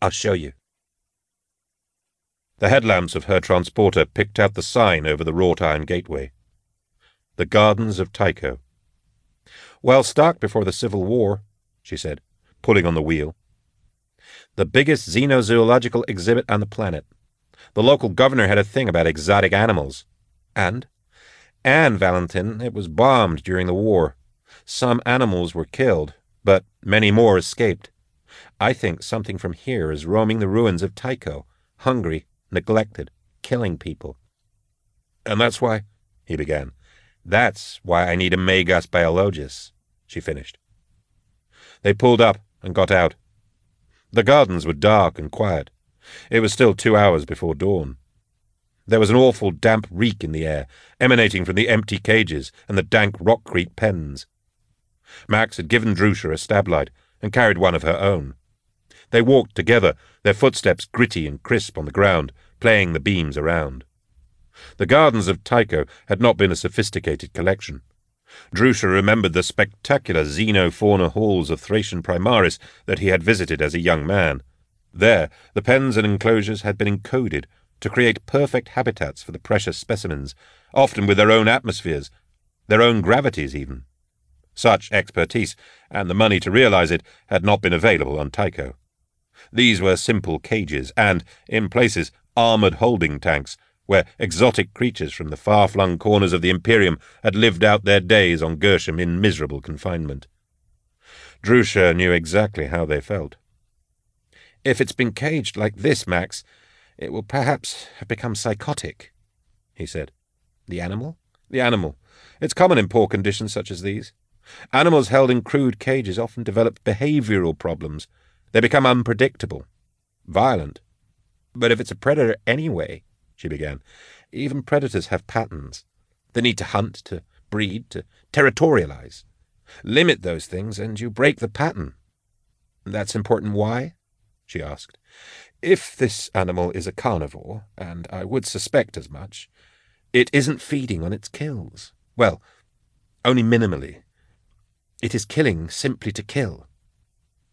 I'll show you. The headlamps of her transporter picked out the sign over the wrought iron gateway. The Gardens of Tycho. Well stocked before the Civil War, she said, pulling on the wheel. The biggest xenozoological exhibit on the planet. The local governor had a thing about exotic animals. And, and, Valentin, it was bombed during the war. Some animals were killed, but many more escaped. I think something from here is roaming the ruins of Tycho, hungry, neglected, killing people. And that's why, he began. That's why I need a Magos biologis, she finished. They pulled up and got out. The gardens were dark and quiet. It was still two hours before dawn. There was an awful damp reek in the air, emanating from the empty cages and the dank rockcrete pens. Max had given Drusha a stab light and carried one of her own. They walked together, their footsteps gritty and crisp on the ground, playing the beams around. The gardens of Tycho had not been a sophisticated collection. Drusha remembered the spectacular xenofauna halls of Thracian Primaris that he had visited as a young man. There, the pens and enclosures had been encoded to create perfect habitats for the precious specimens, often with their own atmospheres, their own gravities even. Such expertise, and the money to realize it, had not been available on Tycho. These were simple cages and, in places, armored holding tanks, where exotic creatures from the far-flung corners of the Imperium had lived out their days on Gershom in miserable confinement. Drusha knew exactly how they felt. If it's been caged like this, Max, it will perhaps have become psychotic, he said. The animal? The animal. It's common in poor conditions such as these. Animals held in crude cages often develop behavioral problems. They become unpredictable, violent. But if it's a predator anyway, she began. Even predators have patterns. They need to hunt, to breed, to territorialize. Limit those things, and you break the pattern. That's important why? she asked. If this animal is a carnivore, and I would suspect as much, it isn't feeding on its kills. Well, only minimally. It is killing simply to kill.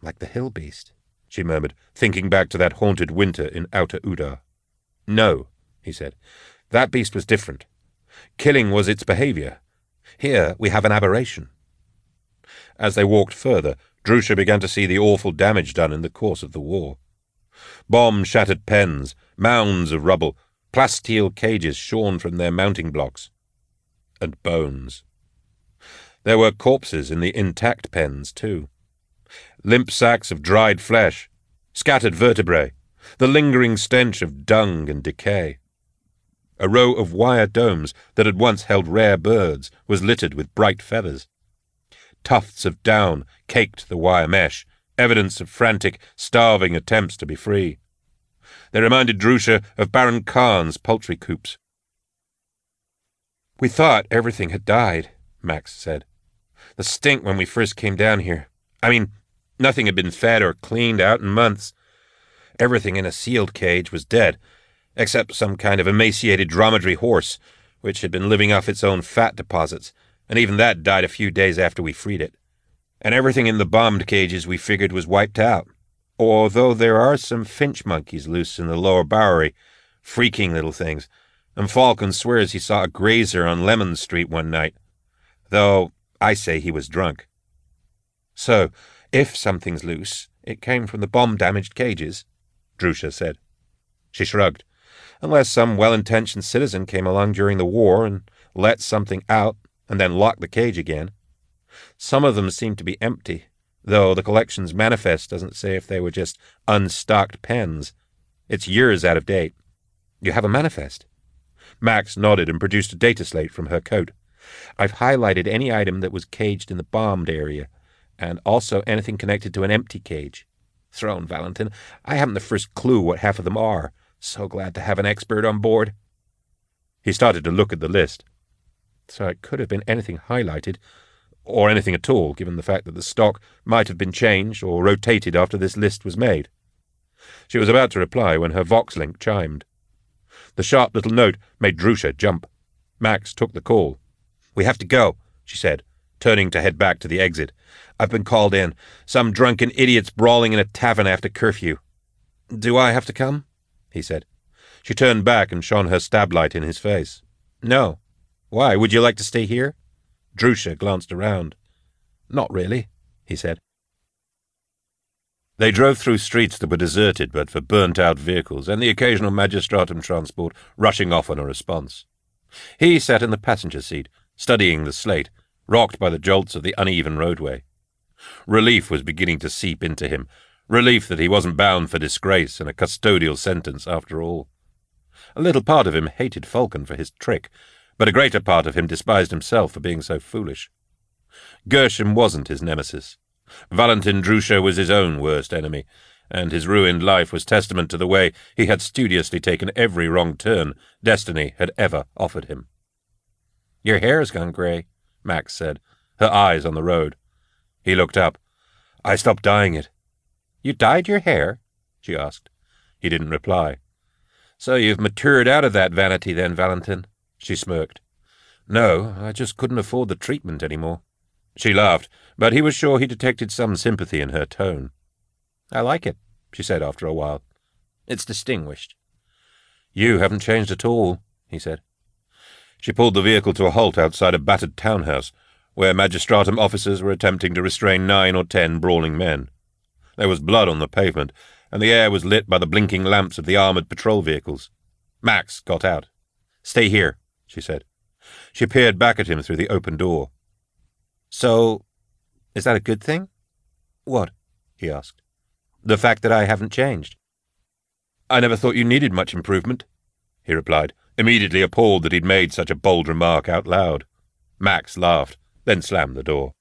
Like the hill beast, she murmured, thinking back to that haunted winter in Outer Udar. No, he said. That beast was different. Killing was its behavior. Here we have an aberration. As they walked further, Drusha began to see the awful damage done in the course of the war. Bomb-shattered pens, mounds of rubble, plasteel cages shorn from their mounting blocks. And bones. There were corpses in the intact pens, too. Limp sacks of dried flesh, scattered vertebrae, the lingering stench of dung and decay. A row of wire domes that had once held rare birds was littered with bright feathers. Tufts of down caked the wire mesh, evidence of frantic, starving attempts to be free. They reminded Drusha of Baron Khan's poultry coops. We thought everything had died, Max said. The stink when we first came down here. I mean, nothing had been fed or cleaned out in months. Everything in a sealed cage was dead, except some kind of emaciated dromedary horse, which had been living off its own fat deposits, and even that died a few days after we freed it. And everything in the bombed cages we figured was wiped out. Although there are some finch monkeys loose in the lower Bowery, freaking little things, and Falcon swears he saw a grazer on Lemon Street one night, though I say he was drunk. So, if something's loose, it came from the bomb-damaged cages, Drusha said. She shrugged unless some well-intentioned citizen came along during the war and let something out and then locked the cage again. Some of them seem to be empty, though the collection's manifest doesn't say if they were just unstocked pens. It's years out of date. You have a manifest? Max nodded and produced a data slate from her coat. I've highlighted any item that was caged in the bombed area, and also anything connected to an empty cage. Throne, Valentin. I haven't the first clue what half of them are, so glad to have an expert on board. He started to look at the list. So it could have been anything highlighted, or anything at all, given the fact that the stock might have been changed or rotated after this list was made. She was about to reply when her Vox-link chimed. The sharp little note made Drusha jump. Max took the call. We have to go, she said, turning to head back to the exit. I've been called in. Some drunken idiots brawling in a tavern after curfew. Do I have to come? he said. She turned back and shone her stab light in his face. No. Why, would you like to stay here? Drusha glanced around. Not really, he said. They drove through streets that were deserted but for burnt-out vehicles and the occasional magistratum transport rushing off on a response. He sat in the passenger seat, studying the slate, rocked by the jolts of the uneven roadway. Relief was beginning to seep into him, relief that he wasn't bound for disgrace and a custodial sentence after all. A little part of him hated Falcon for his trick, but a greater part of him despised himself for being so foolish. Gershom wasn't his nemesis. Valentin Drusha was his own worst enemy, and his ruined life was testament to the way he had studiously taken every wrong turn destiny had ever offered him. Your hair's gone grey, Max said, her eyes on the road. He looked up. I stopped dyeing it. You dyed your hair? she asked. He didn't reply. So you've matured out of that vanity then, Valentin? She smirked. No, I just couldn't afford the treatment any more. She laughed, but he was sure he detected some sympathy in her tone. I like it, she said after a while. It's distinguished. You haven't changed at all, he said. She pulled the vehicle to a halt outside a battered townhouse, where magistratum officers were attempting to restrain nine or ten brawling men. There was blood on the pavement, and the air was lit by the blinking lamps of the armoured patrol vehicles. Max got out. Stay here, she said. She peered back at him through the open door. So, is that a good thing? What? he asked. The fact that I haven't changed. I never thought you needed much improvement, he replied, immediately appalled that he'd made such a bold remark out loud. Max laughed, then slammed the door.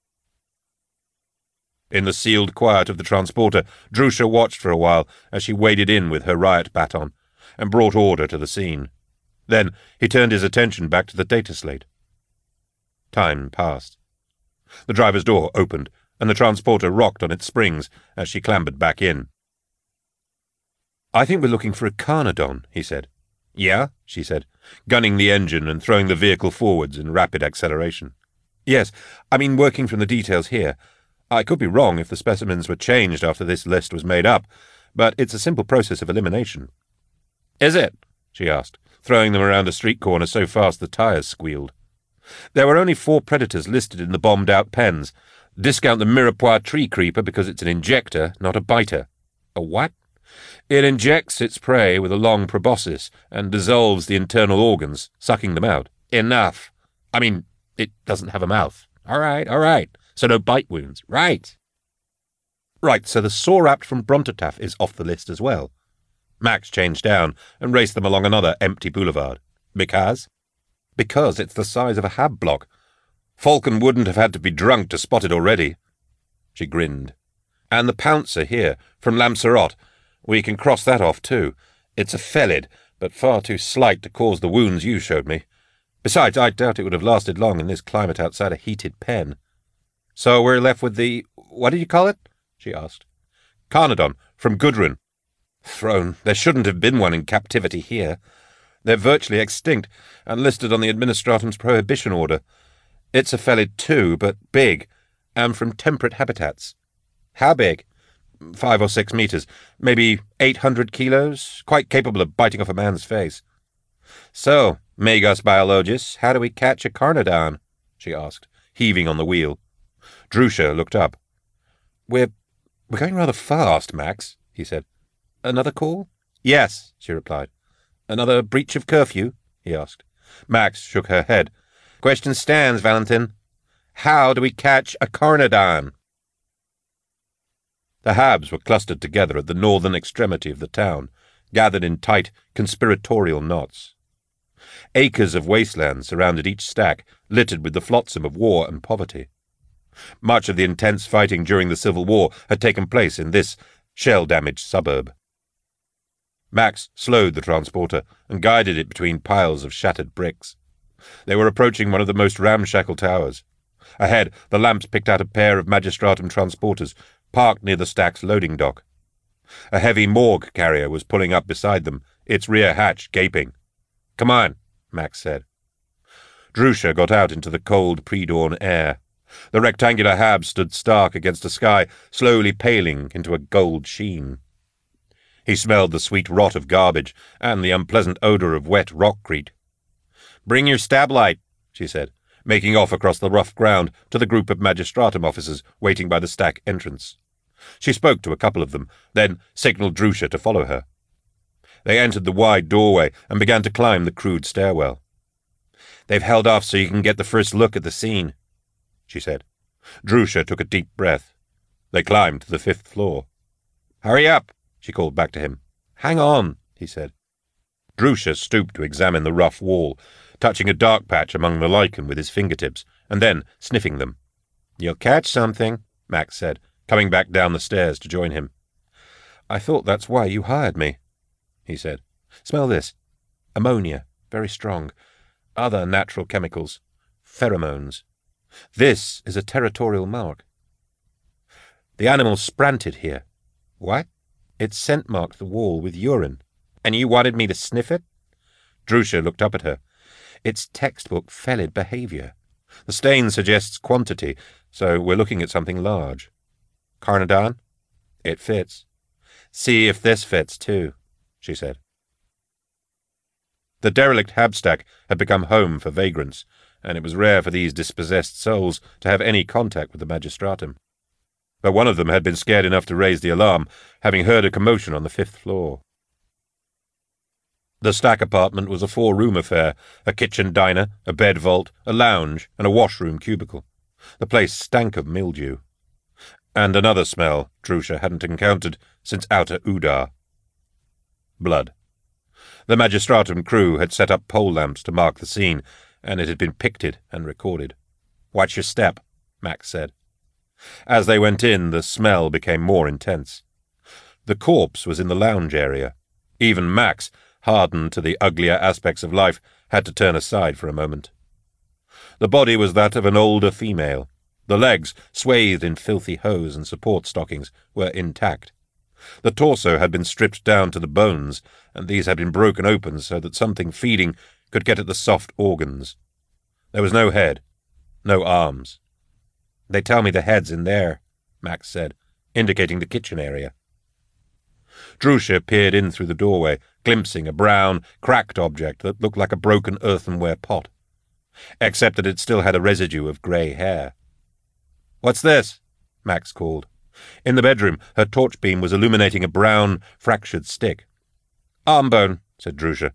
In the sealed quiet of the transporter, Drusha watched for a while as she waded in with her riot baton and brought order to the scene. Then he turned his attention back to the data slate. Time passed. The driver's door opened, and the transporter rocked on its springs as she clambered back in. I think we're looking for a Carnodon, he said. Yeah, she said, gunning the engine and throwing the vehicle forwards in rapid acceleration. Yes, I mean working from the details here. I could be wrong if the specimens were changed after this list was made up, but it's a simple process of elimination. Is it? she asked, throwing them around a street corner so fast the tires squealed. There were only four predators listed in the bombed-out pens. Discount the Mirepoix tree creeper because it's an injector, not a biter. A what? It injects its prey with a long proboscis and dissolves the internal organs, sucking them out. Enough. I mean, it doesn't have a mouth. All right, all right. So no bite wounds. Right. Right, so the Saurapt from Brontotaff is off the list as well. Max changed down and raced them along another empty boulevard. Because? Because it's the size of a hab block. Falcon wouldn't have had to be drunk to spot it already. She grinned. And the Pouncer here, from Lamserot. We can cross that off, too. It's a felid, but far too slight to cause the wounds you showed me. Besides, I doubt it would have lasted long in this climate outside a heated pen. So we're left with the... what did you call it? she asked. Carnodon, from Gudrun. Throne, there shouldn't have been one in captivity here. They're virtually extinct and listed on the Administratum's prohibition order. It's a felid too, but big, and from temperate habitats. How big? Five or six meters, maybe eight hundred kilos, quite capable of biting off a man's face. So, Magos biologis, how do we catch a Carnodon? she asked, heaving on the wheel. Drusha looked up. We're we're going rather fast, Max, he said. Another call? Yes, she replied. Another breach of curfew? he asked. Max shook her head. Question stands, Valentin. How do we catch a Carnodon? The Habs were clustered together at the northern extremity of the town, gathered in tight, conspiratorial knots. Acres of wasteland surrounded each stack, littered with the flotsam of war and poverty. Much of the intense fighting during the Civil War had taken place in this shell-damaged suburb. Max slowed the transporter and guided it between piles of shattered bricks. They were approaching one of the most ramshackle towers. Ahead, the lamps picked out a pair of magistratum transporters, parked near the stack's loading dock. A heavy morgue carrier was pulling up beside them, its rear hatch gaping. Come on, Max said. Drusha got out into the cold pre-dawn air. The rectangular hab stood stark against a sky slowly paling into a gold sheen. He smelled the sweet rot of garbage and the unpleasant odour of wet rockcrete. Bring your stab light, she said, making off across the rough ground to the group of magistratum officers waiting by the stack entrance. She spoke to a couple of them, then signalled Drusha to follow her. They entered the wide doorway and began to climb the crude stairwell. They've held off so you can get the first look at the scene, she said. Drusha took a deep breath. They climbed to the fifth floor. Hurry up, she called back to him. Hang on, he said. Drusha stooped to examine the rough wall, touching a dark patch among the lichen with his fingertips, and then sniffing them. You'll catch something, Max said, coming back down the stairs to join him. I thought that's why you hired me, he said. Smell this. Ammonia, very strong. Other natural chemicals. Pheromones. This is a territorial mark. The animal spranted here. What? It scent marked the wall with urine. And you wanted me to sniff it? Drusha looked up at her. It's textbook felid behaviour. The stain suggests quantity, so we're looking at something large. Carnodon? It fits. See if this fits, too, she said. The derelict Habstack had become home for vagrants, and it was rare for these dispossessed souls to have any contact with the magistratum. But one of them had been scared enough to raise the alarm, having heard a commotion on the fifth floor. The stack apartment was a four-room affair, a kitchen diner, a bed vault, a lounge, and a washroom cubicle. The place stank of mildew and another smell Drusha hadn't encountered since outer Udar. Blood. The magistratum crew had set up pole lamps to mark the scene, and it had been picketed and recorded. Watch your step, Max said. As they went in, the smell became more intense. The corpse was in the lounge area. Even Max, hardened to the uglier aspects of life, had to turn aside for a moment. The body was that of an older female, the legs, swathed in filthy hose and support stockings, were intact. The torso had been stripped down to the bones, and these had been broken open so that something feeding could get at the soft organs. There was no head, no arms. They tell me the head's in there, Max said, indicating the kitchen area. Drusha peered in through the doorway, glimpsing a brown, cracked object that looked like a broken earthenware pot, except that it still had a residue of grey hair. What's this? Max called. In the bedroom, her torch beam was illuminating a brown, fractured stick. Armbone, said Drusha.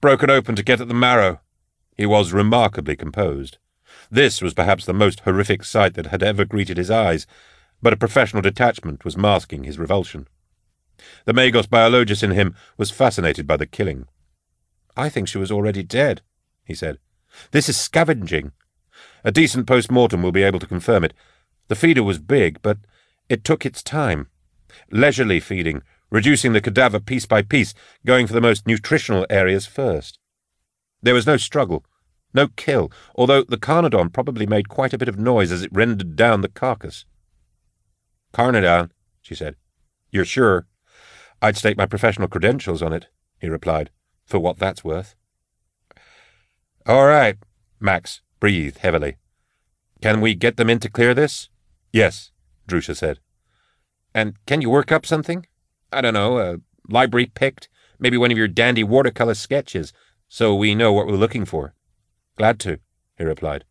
Broken open to get at the marrow. He was remarkably composed. This was perhaps the most horrific sight that had ever greeted his eyes, but a professional detachment was masking his revulsion. The Magos biologis in him was fascinated by the killing. I think she was already dead, he said. This is scavenging. A decent post-mortem will be able to confirm it, the feeder was big, but it took its time. Leisurely feeding, reducing the cadaver piece by piece, going for the most nutritional areas first. There was no struggle, no kill, although the Carnodon probably made quite a bit of noise as it rendered down the carcass. Carnodon, she said. You're sure? I'd stake my professional credentials on it, he replied, for what that's worth. All right, Max breathed heavily. Can we get them in to clear this? Yes, Drusha said. And can you work up something? I don't know, a library pict, maybe one of your dandy watercolor sketches, so we know what we're looking for. Glad to, he replied.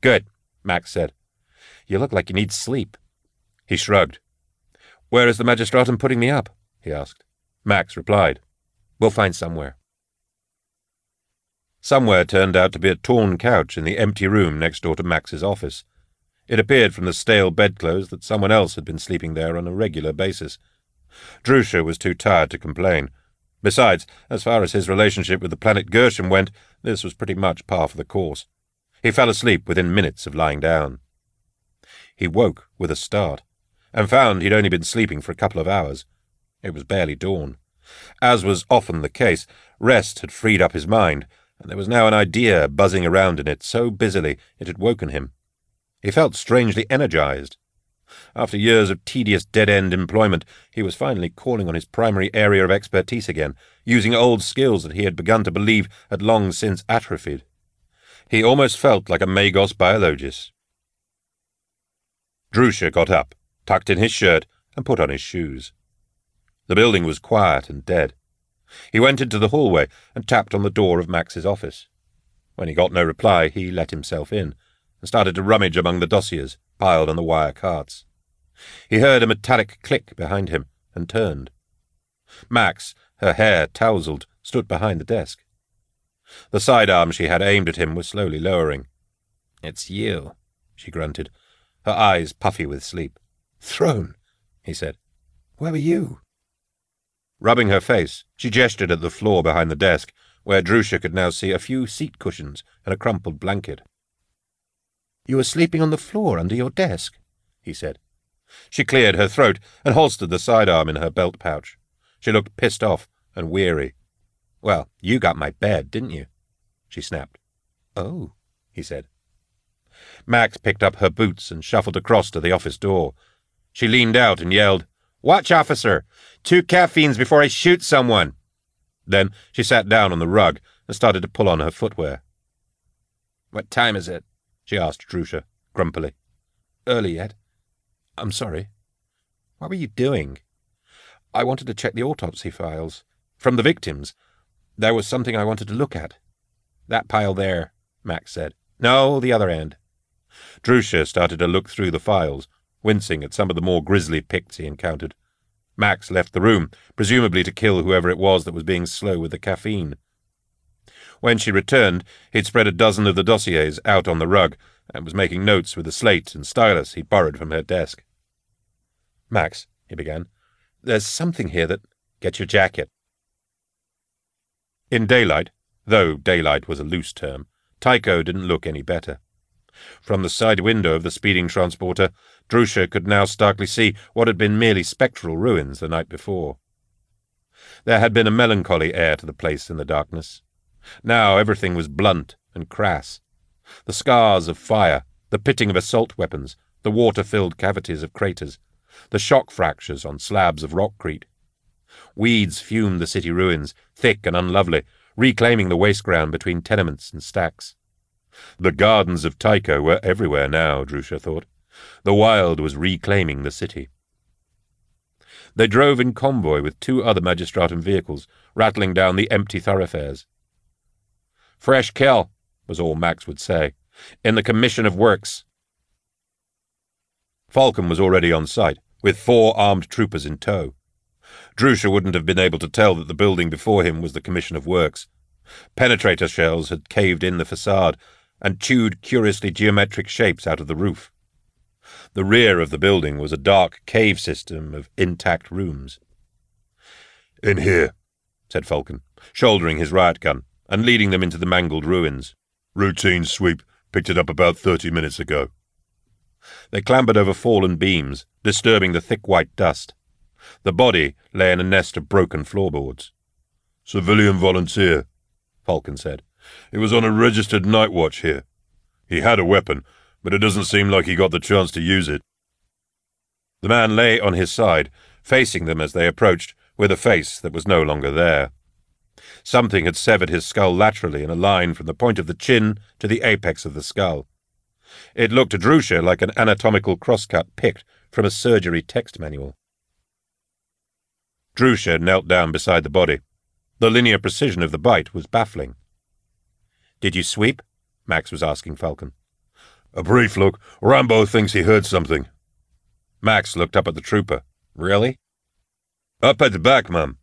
Good, Max said. You look like you need sleep. He shrugged. Where is the magistratum putting me up? he asked. Max replied. We'll find somewhere. Somewhere turned out to be a torn couch in the empty room next door to Max's office. It appeared from the stale bedclothes that someone else had been sleeping there on a regular basis. Drusha was too tired to complain. Besides, as far as his relationship with the planet Gershom went, this was pretty much par for the course. He fell asleep within minutes of lying down. He woke with a start, and found he'd only been sleeping for a couple of hours. It was barely dawn. As was often the case, rest had freed up his mind, and there was now an idea buzzing around in it so busily it had woken him. He felt strangely energized. After years of tedious dead-end employment, he was finally calling on his primary area of expertise again, using old skills that he had begun to believe had long since atrophied. He almost felt like a Magos biologis. Drusha got up, tucked in his shirt, and put on his shoes. The building was quiet and dead. He went into the hallway and tapped on the door of Max's office. When he got no reply, he let himself in and started to rummage among the dossiers piled on the wire carts. He heard a metallic click behind him and turned. Max, her hair tousled, stood behind the desk. The sidearm she had aimed at him was slowly lowering. It's you, she grunted, her eyes puffy with sleep. Throne, he said. Where were you? Rubbing her face, she gestured at the floor behind the desk, where Drusha could now see a few seat cushions and a crumpled blanket. You were sleeping on the floor under your desk, he said. She cleared her throat and holstered the sidearm in her belt pouch. She looked pissed off and weary. Well, you got my bed, didn't you? She snapped. Oh, he said. Max picked up her boots and shuffled across to the office door. She leaned out and yelled, Watch, officer! Two caffeines before I shoot someone! Then she sat down on the rug and started to pull on her footwear. What time is it? She asked Drusha, grumpily. Early yet. I'm sorry. What were you doing? I wanted to check the autopsy files. From the victims. There was something I wanted to look at. That pile there, Max said. No, the other end. Drusha started to look through the files, wincing at some of the more grisly pics he encountered. Max left the room, presumably to kill whoever it was that was being slow with the caffeine. When she returned, he'd spread a dozen of the dossiers out on the rug and was making notes with a slate and stylus he'd borrowed from her desk. Max, he began, there's something here that... Get your jacket. In daylight, though daylight was a loose term, Tycho didn't look any better. From the side window of the speeding transporter, Drusha could now starkly see what had been merely spectral ruins the night before. There had been a melancholy air to the place in the darkness. Now everything was blunt and crass. The scars of fire, the pitting of assault weapons, the water-filled cavities of craters, the shock fractures on slabs of rockcrete. Weeds fumed the city ruins, thick and unlovely, reclaiming the waste ground between tenements and stacks. The gardens of Tycho were everywhere now, Drusha thought. The wild was reclaiming the city. They drove in convoy with two other magistratum vehicles, rattling down the empty thoroughfares. Fresh kill, was all Max would say, in the Commission of Works. Falcon was already on site, with four armed troopers in tow. Drusha wouldn't have been able to tell that the building before him was the Commission of Works. Penetrator shells had caved in the facade and chewed curiously geometric shapes out of the roof. The rear of the building was a dark cave system of intact rooms. In here, said Falcon, shouldering his riot gun and leading them into the mangled ruins. Routine sweep. Picked it up about thirty minutes ago. They clambered over fallen beams, disturbing the thick white dust. The body lay in a nest of broken floorboards. Civilian volunteer, Falcon said. He was on a registered night watch here. He had a weapon, but it doesn't seem like he got the chance to use it. The man lay on his side, facing them as they approached, with a face that was no longer there. Something had severed his skull laterally in a line from the point of the chin to the apex of the skull. It looked to Drusha like an anatomical crosscut picked from a surgery text manual. Drusha knelt down beside the body. The linear precision of the bite was baffling. Did you sweep? Max was asking Falcon. A brief look. Rambo thinks he heard something. Max looked up at the trooper. Really? Up at the back, ma'am,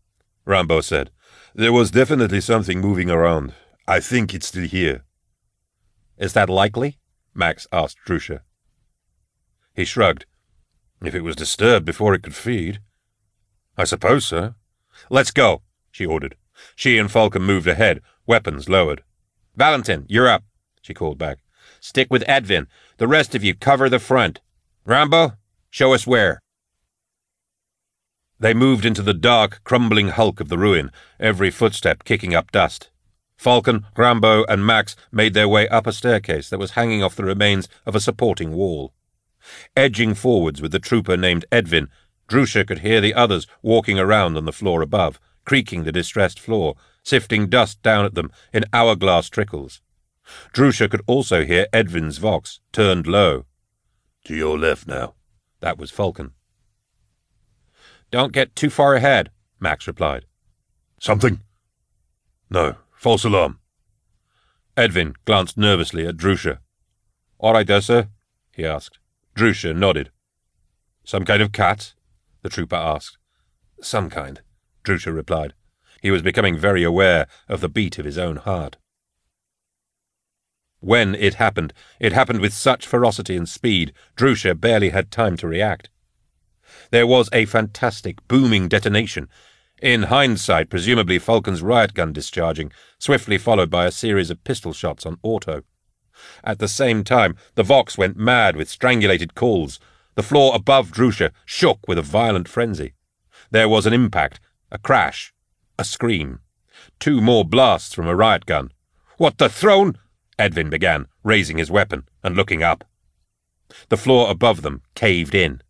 Rambo said. There was definitely something moving around. I think it's still here. Is that likely? Max asked Drusha. He shrugged. If it was disturbed before it could feed. I suppose so. Let's go, she ordered. She and Falcon moved ahead, weapons lowered. Valentin, you're up, she called back. Stick with Edvin. The rest of you cover the front. Rambo, show us where. They moved into the dark, crumbling hulk of the ruin, every footstep kicking up dust. Falcon, Rambo, and Max made their way up a staircase that was hanging off the remains of a supporting wall. Edging forwards with the trooper named Edvin, Drusha could hear the others walking around on the floor above, creaking the distressed floor, sifting dust down at them in hourglass trickles. Drusha could also hear Edvin's vox, turned low. To your left now. That was Falcon. Don't get too far ahead, Max replied. Something? No, false alarm. Edvin glanced nervously at Drusha. All right there, sir? he asked. Drusha nodded. Some kind of cat? the trooper asked. Some kind, Drusha replied. He was becoming very aware of the beat of his own heart. When it happened, it happened with such ferocity and speed, Drusha barely had time to react. There was a fantastic, booming detonation. In hindsight, presumably Falcon's riot gun discharging, swiftly followed by a series of pistol shots on auto. At the same time, the Vox went mad with strangulated calls. The floor above Drusha shook with a violent frenzy. There was an impact, a crash, a scream. Two more blasts from a riot gun. What the throne? Edvin began, raising his weapon and looking up. The floor above them caved in.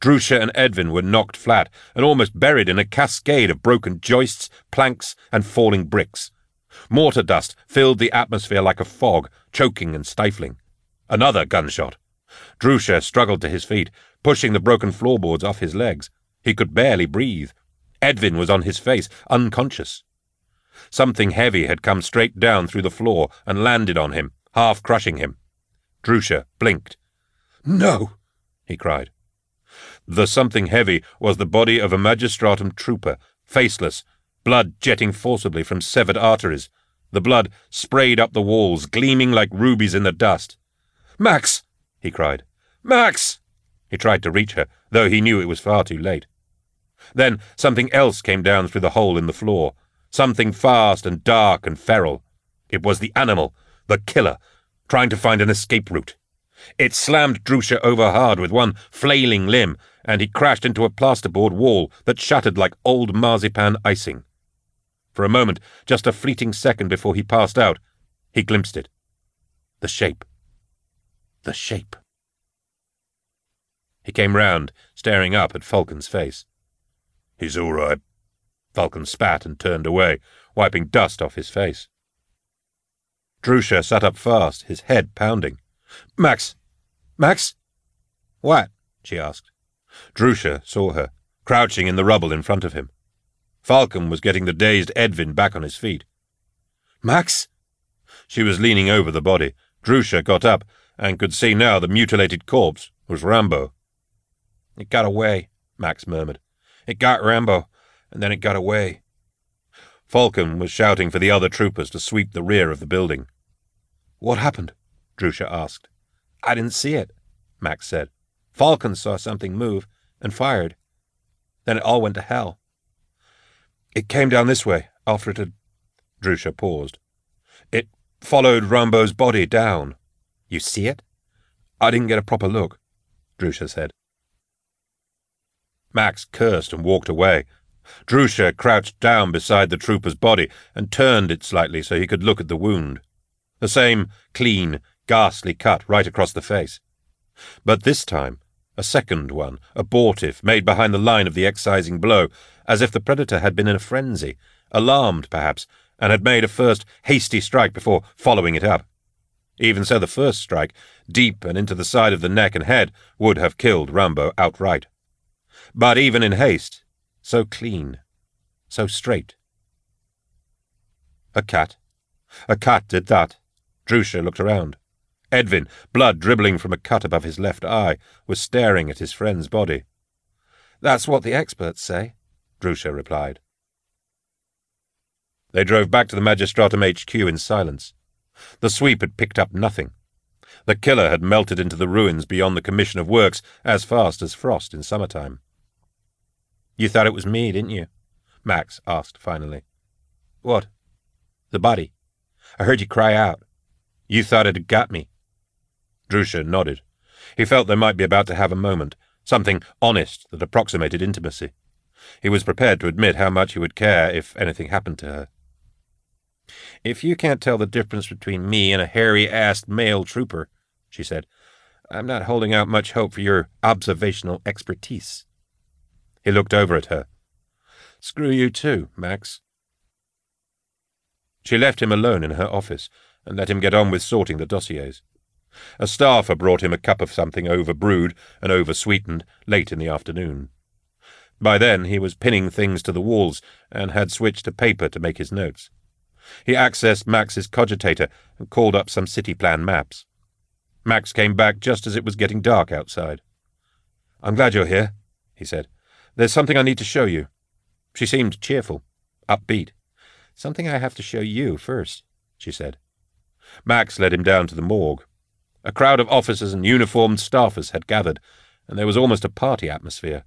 Drusha and Edvin were knocked flat and almost buried in a cascade of broken joists, planks, and falling bricks. Mortar dust filled the atmosphere like a fog, choking and stifling. Another gunshot. Drusha struggled to his feet, pushing the broken floorboards off his legs. He could barely breathe. Edvin was on his face, unconscious. Something heavy had come straight down through the floor and landed on him, half crushing him. Drusha blinked. No! he cried. The something heavy was the body of a magistratum trooper, faceless, blood jetting forcibly from severed arteries. The blood sprayed up the walls, gleaming like rubies in the dust. Max! he cried. Max! He tried to reach her, though he knew it was far too late. Then something else came down through the hole in the floor, something fast and dark and feral. It was the animal, the killer, trying to find an escape route. It slammed Drusha over hard with one flailing limb, and he crashed into a plasterboard wall that shattered like old marzipan icing. For a moment, just a fleeting second before he passed out, he glimpsed it. The shape. The shape. He came round, staring up at Falcon's face. He's all right. Falcon spat and turned away, wiping dust off his face. Drusha sat up fast, his head pounding. Max! Max! What? she asked. Drusha saw her, crouching in the rubble in front of him. Falcon was getting the dazed Edvin back on his feet. Max? She was leaning over the body. Drusha got up and could see now the mutilated corpse was Rambo. It got away, Max murmured. It got Rambo, and then it got away. Falcon was shouting for the other troopers to sweep the rear of the building. What happened? Drusha asked. I didn't see it, Max said. Falcon saw something move and fired. Then it all went to hell. It came down this way, after it had... Drusha paused. It followed Rambo's body down. You see it? I didn't get a proper look, Drusha said. Max cursed and walked away. Drusha crouched down beside the trooper's body and turned it slightly so he could look at the wound. The same clean, ghastly cut right across the face. But this time, a second one, abortive, made behind the line of the excising blow, as if the predator had been in a frenzy, alarmed, perhaps, and had made a first hasty strike before following it up. Even so, the first strike, deep and into the side of the neck and head, would have killed Rambo outright. But even in haste, so clean, so straight. A cat. A cat did that. Drusha looked around. Edvin, blood dribbling from a cut above his left eye, was staring at his friend's body. That's what the experts say, Drusha replied. They drove back to the Magistratum HQ in silence. The sweep had picked up nothing. The killer had melted into the ruins beyond the Commission of Works as fast as frost in summertime. You thought it was me, didn't you? Max asked finally. What? The body. I heard you cry out. You thought it had got me. Drusha nodded. He felt they might be about to have a moment, something honest that approximated intimacy. He was prepared to admit how much he would care if anything happened to her. If you can't tell the difference between me and a hairy-assed male trooper, she said, I'm not holding out much hope for your observational expertise. He looked over at her. Screw you too, Max. She left him alone in her office and let him get on with sorting the dossiers. A staffer brought him a cup of something over-brewed and over-sweetened late in the afternoon. By then he was pinning things to the walls and had switched to paper to make his notes. He accessed Max's cogitator and called up some city plan maps. Max came back just as it was getting dark outside. I'm glad you're here, he said. There's something I need to show you. She seemed cheerful, upbeat. Something I have to show you first, she said. Max led him down to the morgue. A crowd of officers and uniformed staffers had gathered, and there was almost a party atmosphere.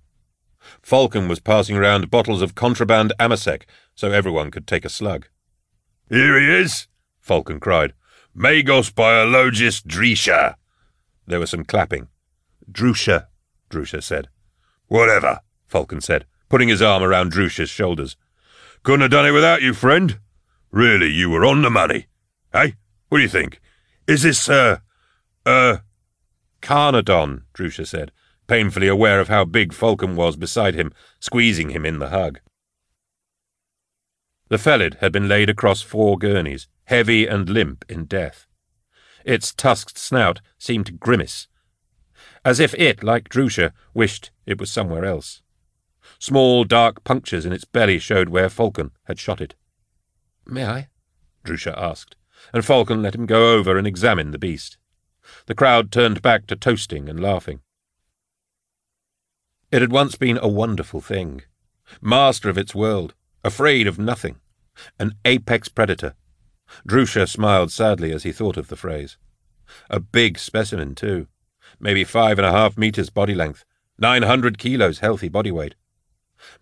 Falcon was passing round bottles of contraband Amasec so everyone could take a slug. Here he is, Falcon cried. Magos biologis Drisha. There was some clapping. Drusha, Drusha said. Whatever, Falcon said, putting his arm around Drusha's shoulders. Couldn't have done it without you, friend. Really, you were on the money. Hey, what do you think? Is this, uh, uh... Carnodon, Drusha said, painfully aware of how big Falcon was beside him, squeezing him in the hug. The felid had been laid across four gurneys, heavy and limp in death. Its tusked snout seemed to grimace, as if it, like Drusha, wished it was somewhere else. Small dark punctures in its belly showed where Falcon had shot it. May I? Drusha asked, and Falcon let him go over and examine the beast. The crowd turned back to toasting and laughing. It had once been a wonderful thing, master of its world, afraid of nothing, an apex predator. Drusha smiled sadly as he thought of the phrase. A big specimen, too. Maybe five and a half meters body length, nine hundred kilos healthy body weight.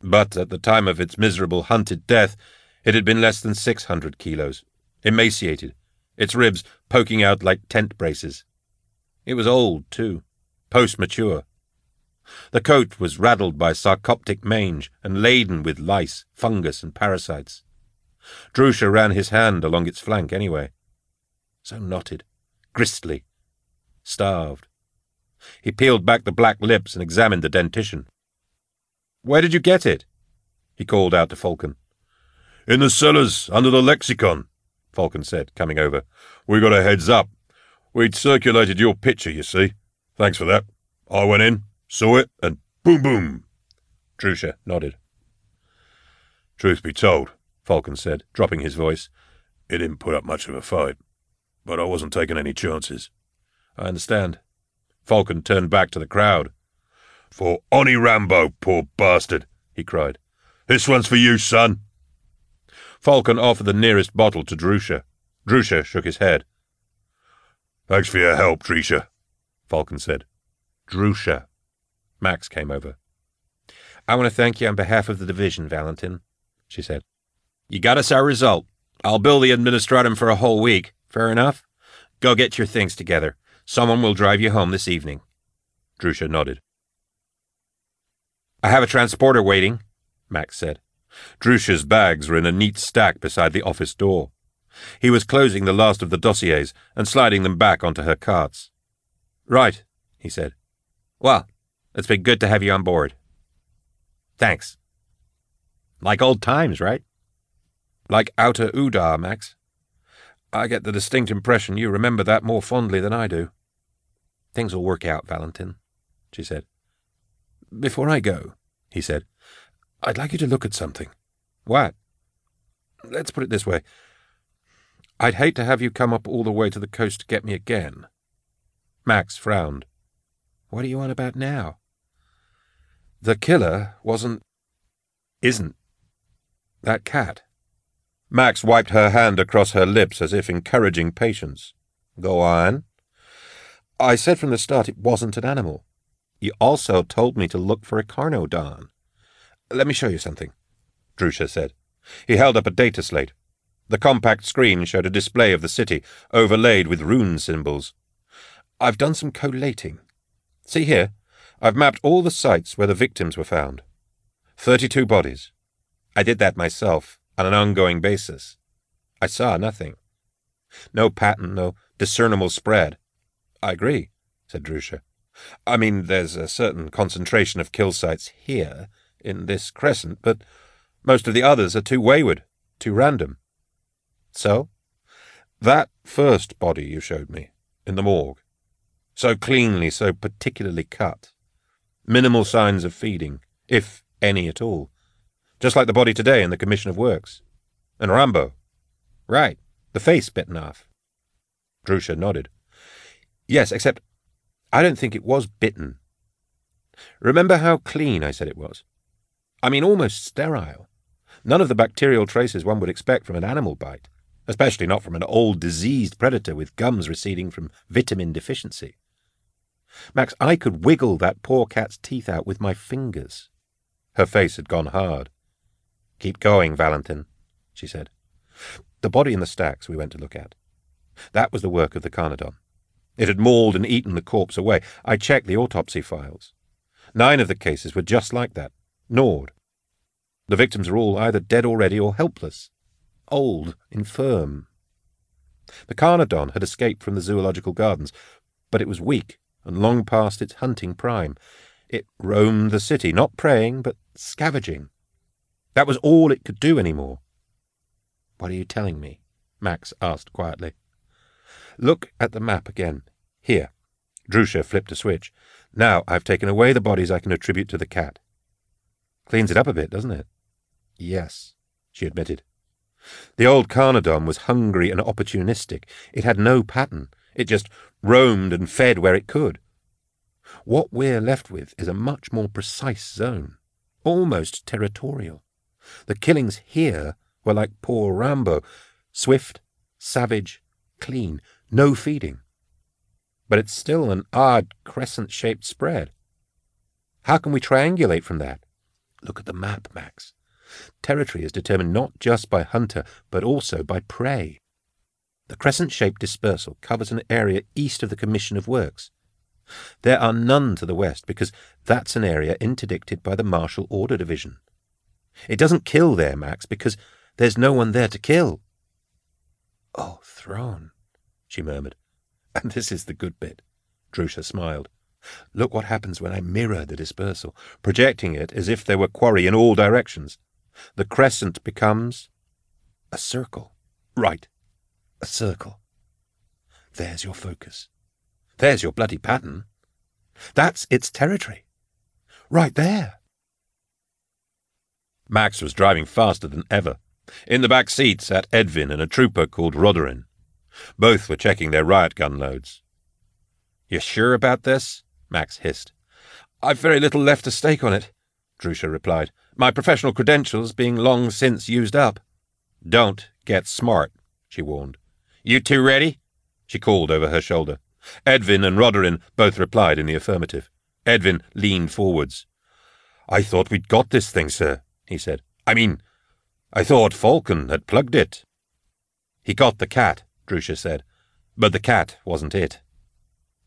But at the time of its miserable hunted death, it had been less than six hundred kilos, emaciated, its ribs poking out like tent braces. It was old, too, post-mature, the coat was raddled by sarcoptic mange and laden with lice, fungus, and parasites. Drusha ran his hand along its flank anyway. So knotted, gristly, starved. He peeled back the black lips and examined the dentition. Where did you get it? He called out to Falcon. In the cellars, under the lexicon, Falcon said, coming over. We got a heads up. We'd circulated your picture, you see. Thanks for that. I went in, Saw it, and boom boom. Drusha nodded. Truth be told, Falcon said, dropping his voice, it didn't put up much of a fight. But I wasn't taking any chances. I understand. Falcon turned back to the crowd. For Oni Rambo, poor bastard, he cried. This one's for you, son. Falcon offered the nearest bottle to Drusha. Drusha shook his head. Thanks for your help, Drusha, Falcon said. Drusha. Max came over. I want to thank you on behalf of the division, Valentin, she said. You got us our result. I'll bill the administratum for a whole week. Fair enough? Go get your things together. Someone will drive you home this evening. Drusha nodded. I have a transporter waiting, Max said. Drusha's bags were in a neat stack beside the office door. He was closing the last of the dossiers and sliding them back onto her carts. Right, he said. Well, it's been good to have you on board. Thanks. Like old times, right? Like Outer Udar, Max. I get the distinct impression you remember that more fondly than I do. Things will work out, Valentin, she said. Before I go, he said, I'd like you to look at something. What? Let's put it this way. I'd hate to have you come up all the way to the coast to get me again. Max frowned. What are you on about now? The killer wasn't. isn't. that cat. Max wiped her hand across her lips as if encouraging patience. Go on. I said from the start it wasn't an animal. You also told me to look for a Carnodon. Let me show you something, Drusha said. He held up a data slate. The compact screen showed a display of the city, overlaid with rune symbols. I've done some collating. See here? I've mapped all the sites where the victims were found. Thirty-two bodies. I did that myself, on an ongoing basis. I saw nothing. No pattern, no discernible spread. I agree, said Drusha. I mean, there's a certain concentration of kill sites here, in this crescent, but most of the others are too wayward, too random. So? That first body you showed me, in the morgue, so cleanly, so particularly cut, Minimal signs of feeding, if any at all. Just like the body today in the Commission of Works. And Rambo. Right, the face bitten off. Drusha nodded. Yes, except I don't think it was bitten. Remember how clean I said it was? I mean, almost sterile. None of the bacterial traces one would expect from an animal bite, especially not from an old diseased predator with gums receding from vitamin deficiency. Max, I could wiggle that poor cat's teeth out with my fingers. Her face had gone hard. Keep going, Valentin, she said. The body in the stacks we went to look at. That was the work of the Carnodon. It had mauled and eaten the corpse away. I checked the autopsy files. Nine of the cases were just like that, gnawed. The victims are all either dead already or helpless, old, infirm. The Carnodon had escaped from the zoological gardens, but it was weak and long past its hunting prime. It roamed the city, not preying, but scavenging. That was all it could do any more. What are you telling me? Max asked quietly. Look at the map again. Here. Drusha flipped a switch. Now I've taken away the bodies I can attribute to the cat. Cleans it up a bit, doesn't it? Yes, she admitted. The old Carnodon was hungry and opportunistic. It had no pattern. It just roamed and fed where it could. What we're left with is a much more precise zone, almost territorial. The killings here were like poor Rambo, swift, savage, clean, no feeding. But it's still an odd crescent-shaped spread. How can we triangulate from that? Look at the map, Max. Territory is determined not just by hunter, but also by prey. The crescent-shaped dispersal covers an area east of the Commission of Works. There are none to the west because that's an area interdicted by the Martial Order Division. It doesn't kill there, Max, because there's no one there to kill. Oh, Throne, she murmured. And this is the good bit. Drusha smiled. Look what happens when I mirror the dispersal, projecting it as if there were quarry in all directions. The crescent becomes a circle. Right. A circle. There's your focus. There's your bloody pattern. That's its territory. Right there. Max was driving faster than ever. In the back seat sat Edvin and a trooper called Roderin. Both were checking their riot gun loads. You sure about this? Max hissed. I've very little left to stake on it, Drusha replied, my professional credentials being long since used up. Don't get smart, she warned. You two ready? she called over her shoulder. Edvin and Roderin both replied in the affirmative. Edvin leaned forwards. I thought we'd got this thing, sir, he said. I mean, I thought Falcon had plugged it. He got the cat, Drusha said, but the cat wasn't it.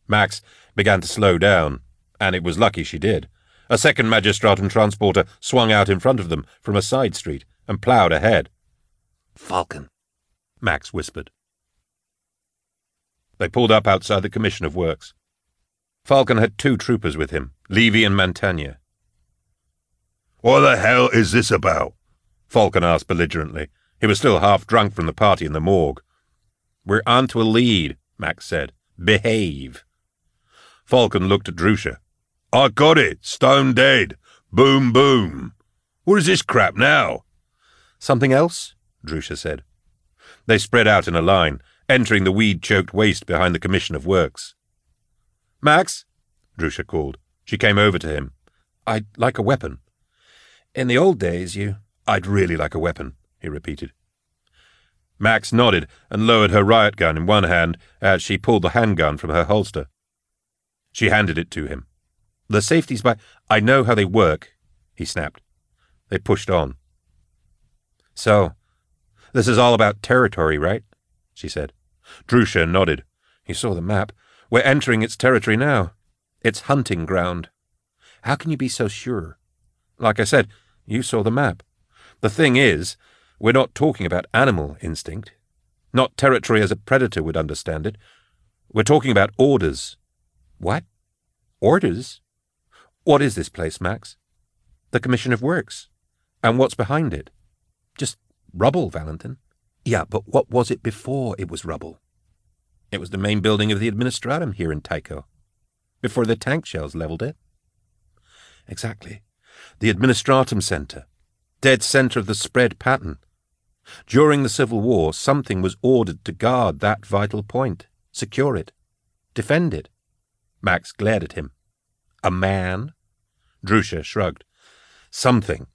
Max began to slow down, and it was lucky she did. A second magistrate and transporter swung out in front of them from a side street and ploughed ahead. Falcon, Max whispered. They pulled up outside the Commission of Works. Falcon had two troopers with him, Levy and Mantegna. What the hell is this about? Falcon asked belligerently. He was still half drunk from the party in the morgue. We're on to a lead, Max said. Behave. Falcon looked at Drusha. I got it. Stone dead. Boom, boom. What is this crap now? Something else? Drusha said. They spread out in a line, entering the weed-choked waste behind the Commission of Works. Max, Drusha called. She came over to him. I'd like a weapon. In the old days, you... I'd really like a weapon, he repeated. Max nodded and lowered her riot gun in one hand as she pulled the handgun from her holster. She handed it to him. The safety's by... I know how they work, he snapped. They pushed on. So, this is all about territory, right? she said. Drusha nodded. He saw the map. We're entering its territory now. Its hunting ground. How can you be so sure? Like I said, you saw the map. The thing is, we're not talking about animal instinct. Not territory as a predator would understand it. We're talking about orders. What? Orders? What is this place, Max? The Commission of Works. And what's behind it? Just rubble, Valentin. Yeah, but what was it before it was rubble? It was the main building of the Administratum here in Tycho. Before the tank shells leveled it. Exactly. The Administratum Centre. Dead centre of the spread pattern. During the Civil War, something was ordered to guard that vital point, secure it, defend it. Max glared at him. A man? Drusha shrugged. Something.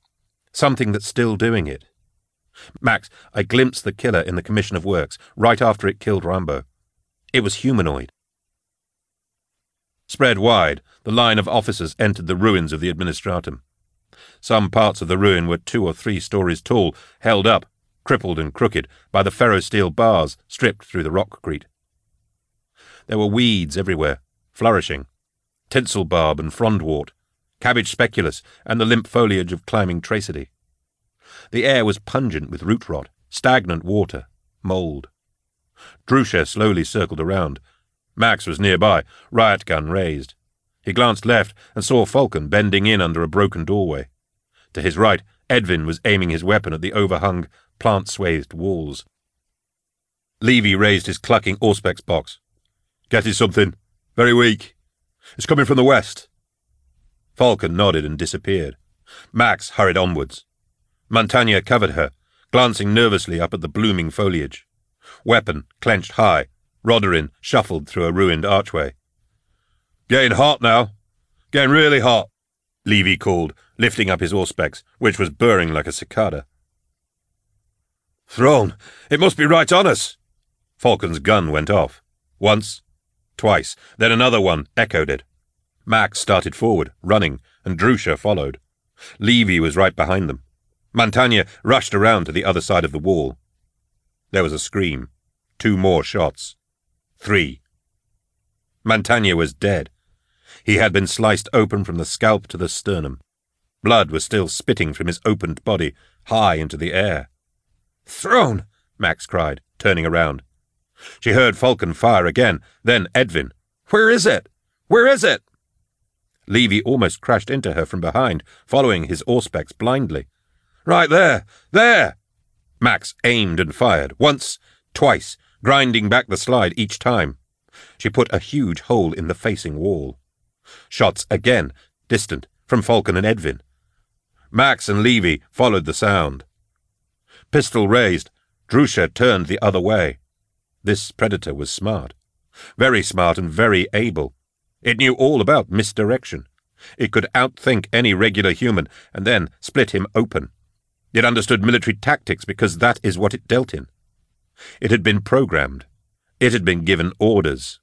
Something that's still doing it. Max, I glimpsed the killer in the Commission of Works right after it killed Rambo. It was humanoid. Spread wide, the line of officers entered the ruins of the Administratum. Some parts of the ruin were two or three stories tall, held up, crippled and crooked, by the ferrosteel bars stripped through the rockcrete. There were weeds everywhere, flourishing, tinsel barb and frondwort, cabbage speculus, and the limp foliage of climbing traceridae. The air was pungent with root rot, stagnant water, mould. Drusha slowly circled around. Max was nearby, riot gun raised. He glanced left and saw Falcon bending in under a broken doorway. To his right, Edvin was aiming his weapon at the overhung, plant-swathed walls. Levy raised his clucking Auspex box. Getting something. Very weak. It's coming from the west. Falcon nodded and disappeared. Max hurried onwards. Montagna covered her, glancing nervously up at the blooming foliage. Weapon clenched high, Roderin shuffled through a ruined archway. Getting hot now. Getting really hot, Levy called, lifting up his auspex, which was burring like a cicada. Throne, it must be right on us. Falcon's gun went off. Once, twice, then another one echoed it. Max started forward, running, and Drusha followed. Levy was right behind them. Montagna rushed around to the other side of the wall. There was a scream. Two more shots. Three. Montagna was dead. He had been sliced open from the scalp to the sternum. Blood was still spitting from his opened body, high into the air. Throne! Max cried, turning around. She heard Falcon fire again, then Edvin. Where is it? Where is it? Levy almost crashed into her from behind, following his auspex blindly. Right there! There! Max aimed and fired, once, twice, grinding back the slide each time. She put a huge hole in the facing wall. Shots again, distant, from Falcon and Edvin. Max and Levy followed the sound. Pistol raised, Drusha turned the other way. This predator was smart. Very smart and very able. It knew all about misdirection. It could outthink any regular human and then split him open. It understood military tactics because that is what it dealt in. It had been programmed. It had been given orders.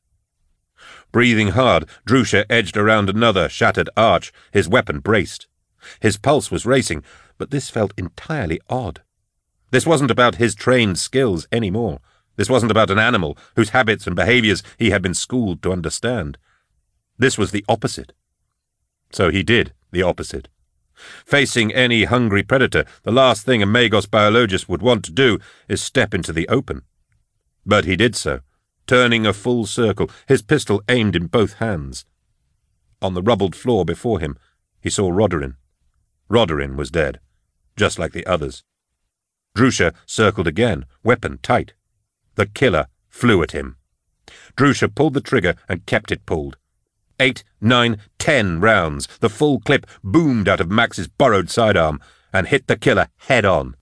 Breathing hard, Drusha edged around another shattered arch, his weapon braced. His pulse was racing, but this felt entirely odd. This wasn't about his trained skills any more. This wasn't about an animal whose habits and behaviors he had been schooled to understand. This was the opposite. So he did the opposite. Facing any hungry predator, the last thing a Magos biologis would want to do is step into the open. But he did so, turning a full circle, his pistol aimed in both hands. On the rubbled floor before him, he saw Roderin. Roderin was dead, just like the others. Drusha circled again, weapon tight. The killer flew at him. Drusha pulled the trigger and kept it pulled. Eight, nine, ten rounds. The full clip boomed out of Max's borrowed sidearm and hit the killer head on.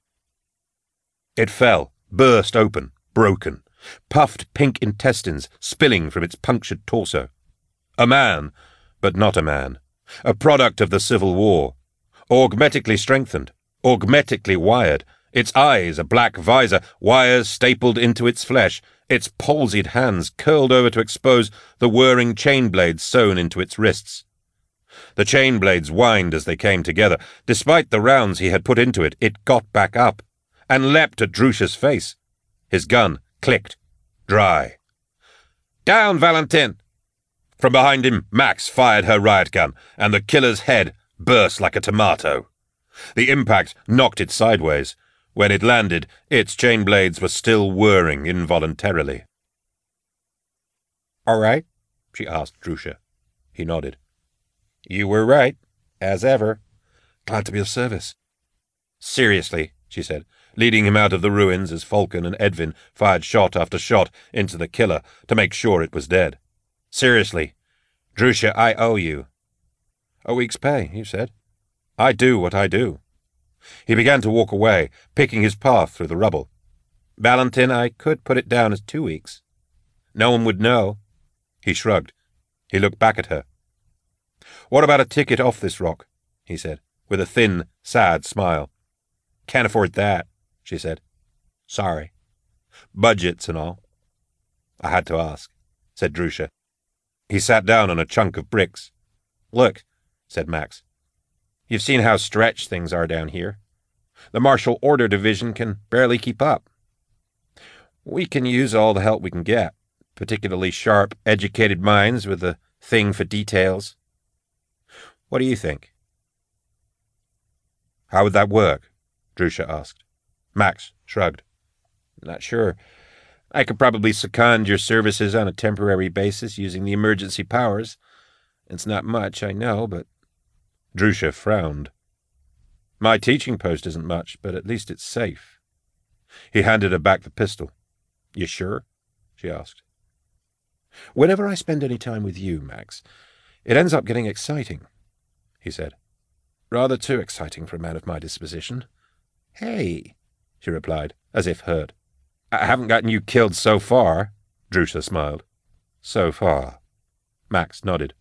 It fell, burst open, broken, puffed pink intestines spilling from its punctured torso. A man, but not a man. A product of the Civil War. Augmetically strengthened, augmetically wired, its eyes a black visor, wires stapled into its flesh, its palsied hands curled over to expose the whirring chain blades sewn into its wrists. The chain blades whined as they came together. Despite the rounds he had put into it, it got back up and leapt at Drusha's face. His gun clicked, dry. Down, Valentin! From behind him, Max fired her riot gun, and the killer's head burst like a tomato. The impact knocked it sideways. When it landed, its chain blades were still whirring involuntarily. All right? she asked Drusha. He nodded. You were right, as ever. Glad to be of service. Seriously, she said, leading him out of the ruins as Falcon and Edvin fired shot after shot into the killer to make sure it was dead. Seriously, Drusha, I owe you. A week's pay, he said. I do what I do. He began to walk away, picking his path through the rubble. Valentin, I could put it down as two weeks. No one would know. He shrugged. He looked back at her. What about a ticket off this rock? he said, with a thin, sad smile. Can't afford that, she said. Sorry. Budgets and all. I had to ask, said Drusha. He sat down on a chunk of bricks. Look, said Max. You've seen how stretched things are down here. The Martial Order Division can barely keep up. We can use all the help we can get, particularly sharp, educated minds with a thing for details. What do you think? How would that work? Drusha asked. Max shrugged. Not sure. I could probably second your services on a temporary basis using the emergency powers. It's not much, I know, but. Drusha frowned. My teaching post isn't much, but at least it's safe. He handed her back the pistol. You sure? she asked. Whenever I spend any time with you, Max, it ends up getting exciting, he said. Rather too exciting for a man of my disposition. Hey, she replied, as if hurt. I haven't gotten you killed so far, Drusha smiled. So far. Max nodded.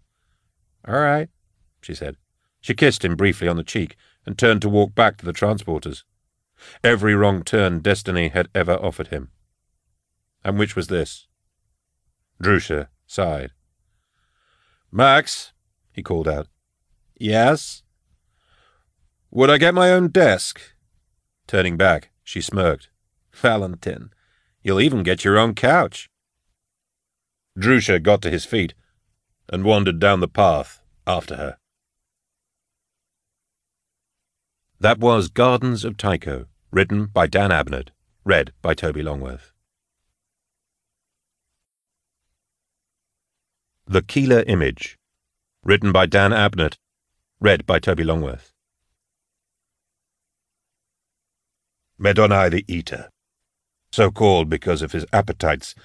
All right, she said. She kissed him briefly on the cheek and turned to walk back to the transporters. Every wrong turn destiny had ever offered him. And which was this? Drusha sighed. Max, he called out. Yes? Would I get my own desk? Turning back, she smirked. Valentin, you'll even get your own couch. Drusha got to his feet and wandered down the path after her. That was Gardens of Tycho, written by Dan Abnett, read by Toby Longworth. The Keeler Image, written by Dan Abnett, read by Toby Longworth. Medonai the Eater, so called because of his appetites,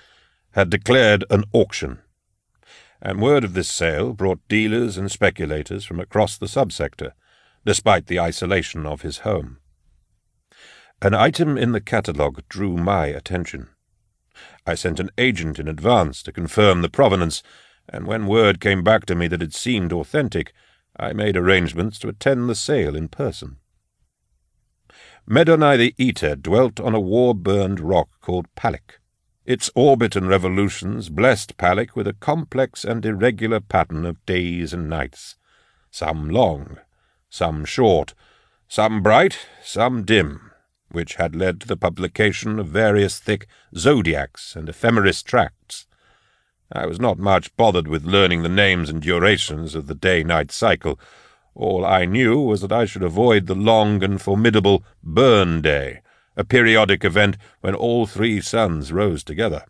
had declared an auction, and word of this sale brought dealers and speculators from across the subsector, despite the isolation of his home. An item in the catalogue drew my attention. I sent an agent in advance to confirm the provenance and when word came back to me that it seemed authentic, I made arrangements to attend the sale in person. Medonai the Eater dwelt on a war-burned rock called Palak. Its orbit and revolutions blessed Palak with a complex and irregular pattern of days and nights, some long, some short, some bright, some dim, which had led to the publication of various thick zodiacs and ephemeris tracts, I was not much bothered with learning the names and durations of the day-night cycle. All I knew was that I should avoid the long and formidable burn day, a periodic event when all three suns rose together.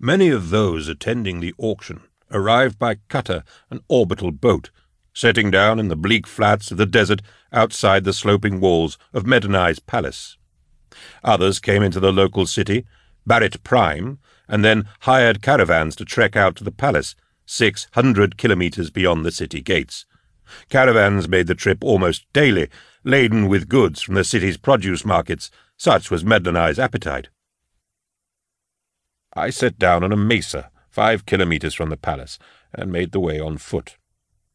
Many of those attending the auction arrived by cutter and orbital boat, setting down in the bleak flats of the desert outside the sloping walls of Medonai's palace. Others came into the local city, Barit Prime, and then hired caravans to trek out to the palace, six hundred kilometres beyond the city gates. Caravans made the trip almost daily, laden with goods from the city's produce markets. Such was Medonai's appetite. I sat down on a mesa, five kilometres from the palace, and made the way on foot.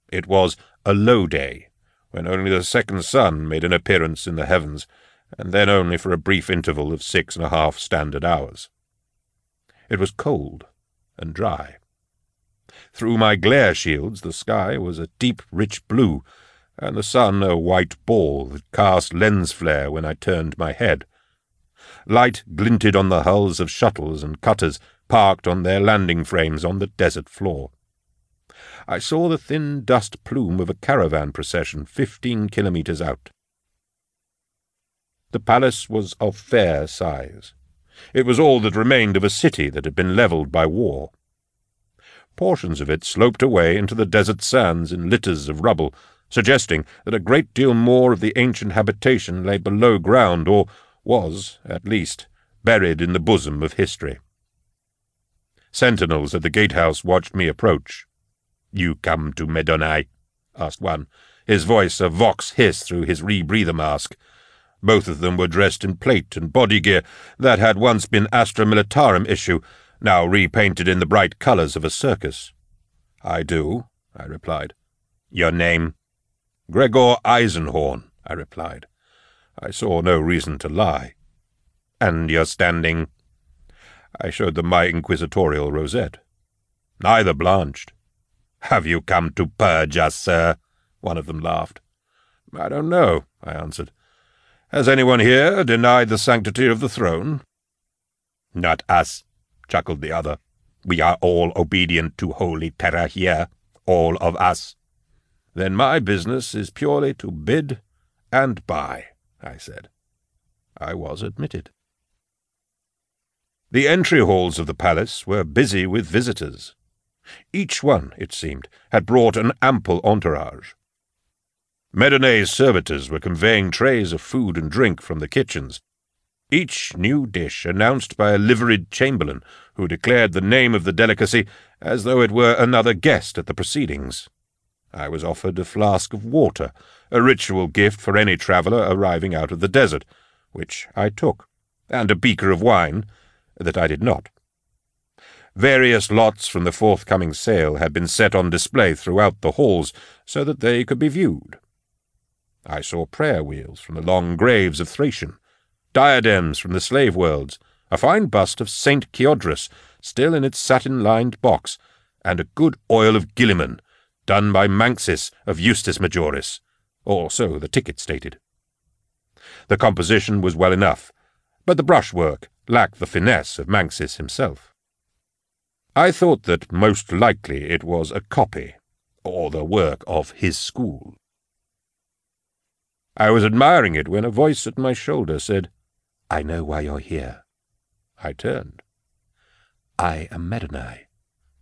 It was a low day, when only the second sun made an appearance in the heavens, and then only for a brief interval of six and a half standard hours. It was cold and dry. Through my glare shields the sky was a deep, rich blue, and the sun a white ball that cast lens flare when I turned my head. Light glinted on the hulls of shuttles and cutters parked on their landing frames on the desert floor. I saw the thin dust plume of a caravan procession fifteen kilometres out. The palace was of fair size. It was all that remained of a city that had been levelled by war. Portions of it sloped away into the desert sands in litters of rubble, suggesting that a great deal more of the ancient habitation lay below ground, or was, at least, buried in the bosom of history. Sentinels at the gatehouse watched me approach. You come to Medonai? asked one. his voice a vox hiss through his rebreather mask. Both of them were dressed in plate and body gear that had once been Astra Militarum issue, now repainted in the bright colours of a circus. I do, I replied. Your name? Gregor Eisenhorn, I replied. I saw no reason to lie. And your standing? I showed them my inquisitorial rosette. Neither blanched. Have you come to purge us, sir? One of them laughed. I don't know, I answered. Has anyone here denied the sanctity of the throne? Not us, chuckled the other. We are all obedient to holy Terra here, all of us. Then my business is purely to bid and buy, I said. I was admitted. The entry halls of the palace were busy with visitors. Each one, it seemed, had brought an ample entourage. Medonai's servitors were conveying trays of food and drink from the kitchens, each new dish announced by a liveried chamberlain who declared the name of the delicacy as though it were another guest at the proceedings. I was offered a flask of water, a ritual gift for any traveller arriving out of the desert, which I took, and a beaker of wine that I did not. Various lots from the forthcoming sale had been set on display throughout the halls so that they could be viewed. I saw prayer wheels from the long graves of Thracian, diadems from the slave worlds, a fine bust of Saint Chiodrus still in its satin-lined box, and a good oil of Guilliman, done by Manxis of Justus Majoris, or so the ticket stated. The composition was well enough, but the brushwork lacked the finesse of Manxis himself. I thought that most likely it was a copy, or the work of his school. I was admiring it when a voice at my shoulder said, I know why you're here. I turned. I am Medonai,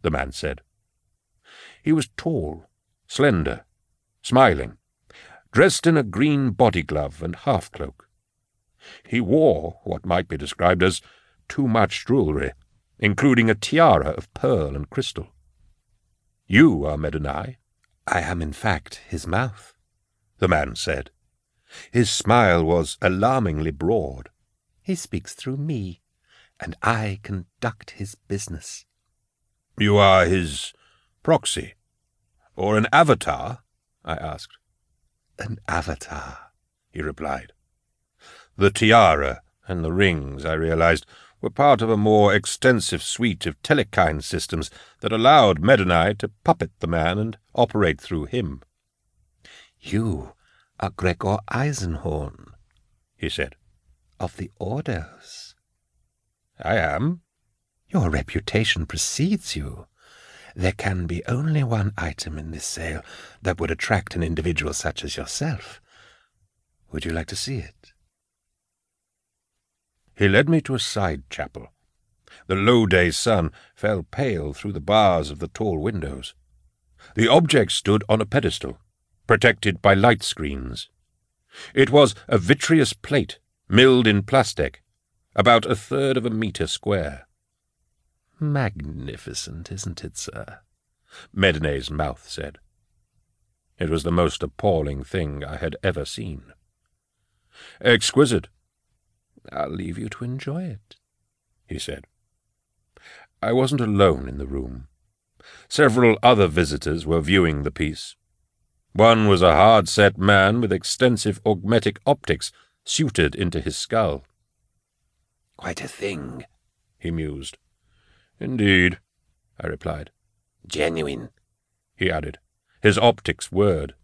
the man said. He was tall, slender, smiling, dressed in a green body glove and half cloak. He wore what might be described as too much jewellery, including a tiara of pearl and crystal. You are Medonai. I am, in fact, his mouth, the man said. His smile was alarmingly broad. He speaks through me, and I conduct his business. You are his proxy, or an avatar? I asked. An avatar, he replied. The tiara and the rings, I realized, were part of a more extensive suite of telekine systems that allowed Medonai to puppet the man and operate through him. You are Gregor Eisenhorn, he said, of the Orders. I am. Your reputation precedes you. There can be only one item in this sale that would attract an individual such as yourself. Would you like to see it? He led me to a side chapel. The low day sun fell pale through the bars of the tall windows. The object stood on a pedestal, protected by light screens. It was a vitreous plate, milled in plastic, about a third of a metre square. Magnificent, isn't it, sir? Medonai's mouth said. It was the most appalling thing I had ever seen. Exquisite. I'll leave you to enjoy it, he said. I wasn't alone in the room. Several other visitors were viewing the piece. One was a hard-set man with extensive augmetic optics suited into his skull. Quite a thing, he mused. Indeed, I replied. Genuine, he added, his optics whirred.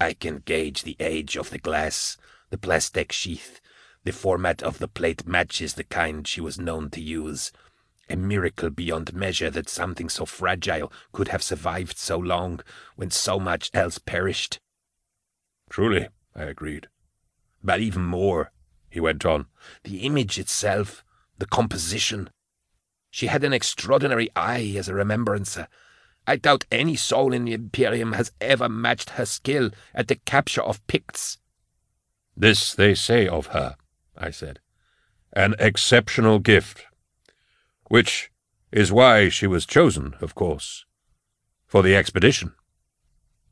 I can gauge the age of the glass, the plastic sheath. The format of the plate matches the kind she was known to use. A miracle beyond measure that something so fragile could have survived so long when so much else perished. Truly, I agreed. But even more, he went on, the image itself, the composition. She had an extraordinary eye as a remembrancer. I doubt any soul in the Imperium has ever matched her skill at the capture of Picts. This they say of her, I said. An exceptional gift which is why she was chosen, of course, for the expedition.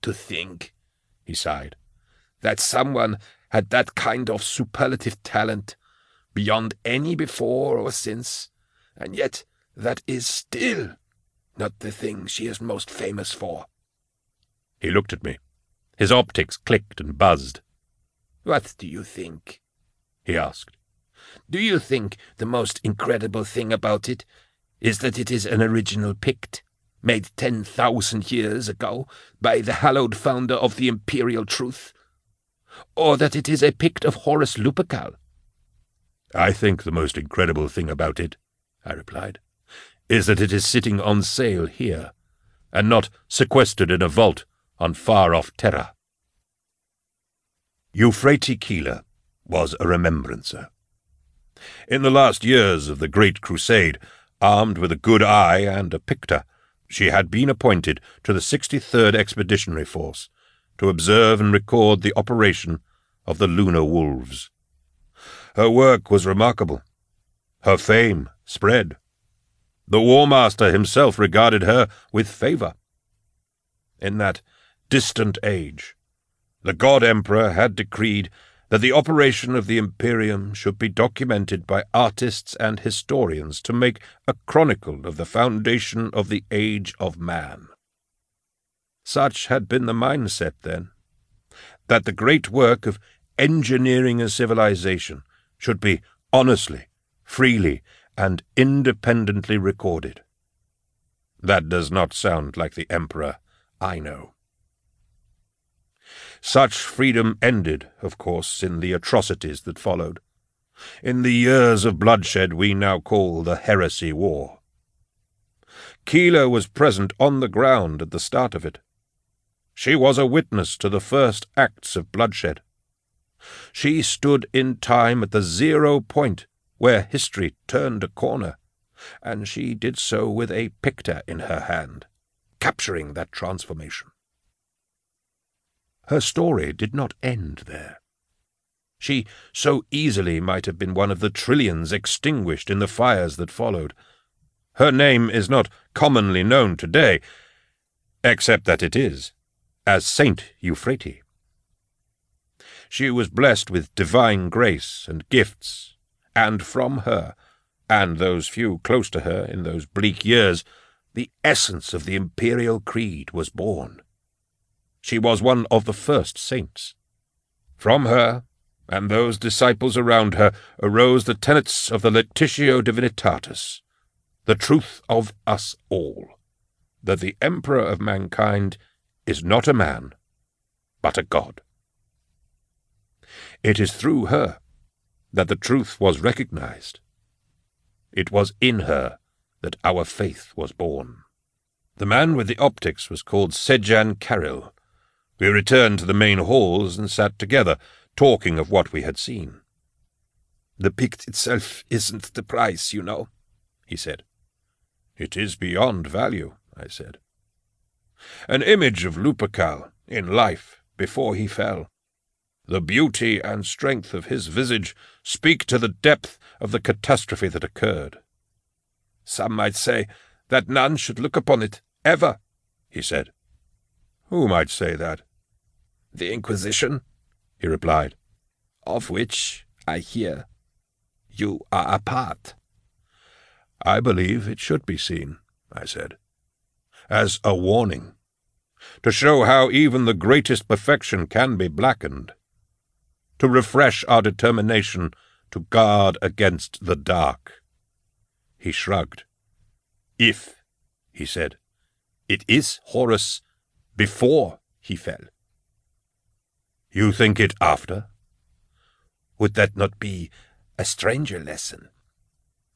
To think he sighed. That someone had that kind of superlative talent, beyond any before or since, and yet that is still not the thing she is most famous for. He looked at me. His optics clicked and buzzed. What do you think? He asked. Do you think the most incredible thing about it is that it is an original Pict, made ten thousand years ago by the hallowed founder of the imperial truth? Or that it is a Pict of Horus Lupercal? I think the most incredible thing about it, I replied, is that it is sitting on sale here, and not sequestered in a vault on far-off Terra. Euphrati Keeler was a remembrancer. In the last years of the Great Crusade, armed with a good eye and a picter, she had been appointed to the 63rd Expeditionary Force to observe and record the operation of the Lunar Wolves. Her work was remarkable. Her fame spread. The War Master himself regarded her with favour. In that distant age, the God Emperor had decreed that the operation of the Imperium should be documented by artists and historians to make a chronicle of the foundation of the age of man. Such had been the mindset then, that the great work of engineering a civilization should be honestly, freely, and independently recorded. That does not sound like the Emperor I know. Such freedom ended, of course, in the atrocities that followed, in the years of bloodshed we now call the Heresy War. Keeler was present on the ground at the start of it. She was a witness to the first acts of bloodshed. She stood in time at the zero point where history turned a corner, and she did so with a picter in her hand, capturing that transformation. Her story did not end there. She so easily might have been one of the trillions extinguished in the fires that followed. Her name is not commonly known today, except that it is, as Saint Euphrati. She was blessed with divine grace and gifts, and from her, and those few close to her in those bleak years, the essence of the imperial creed was born. She was one of the first saints. From her, and those disciples around her, arose the tenets of the Lectitio Divinitatis, the truth of us all, that the Emperor of mankind is not a man, but a god. It is through her that the truth was recognized. It was in her that our faith was born. The man with the optics was called Sejan Karil, we returned to the main halls and sat together, talking of what we had seen. The Pict itself isn't the price, you know, he said. It is beyond value, I said. An image of Lupercal, in life, before he fell. The beauty and strength of his visage speak to the depth of the catastrophe that occurred. Some might say that none should look upon it, ever, he said. Who might say that? The Inquisition, he replied, of which, I hear, you are a part. I believe it should be seen, I said, as a warning, to show how even the greatest perfection can be blackened, to refresh our determination to guard against the dark. He shrugged. If, he said, it is Horus before he fell. You think it after? Would that not be a stranger lesson?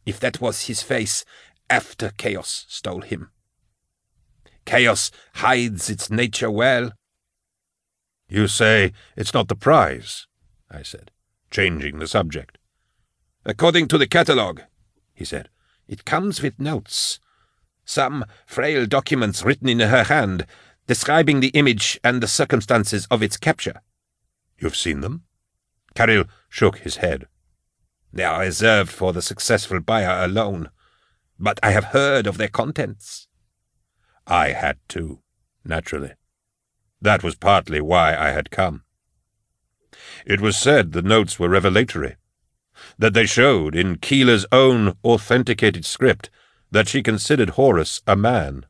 If that was his face after chaos stole him. Chaos hides its nature well. You say it's not the prize, I said, changing the subject. According to the catalogue, he said, it comes with notes. Some frail documents written in her hand describing the image and the circumstances of its capture. You've seen them? Karil shook his head. They are reserved for the successful buyer alone, but I have heard of their contents. I had too, naturally. That was partly why I had come. It was said the notes were revelatory, that they showed, in Keeler's own authenticated script, that she considered Horus a man,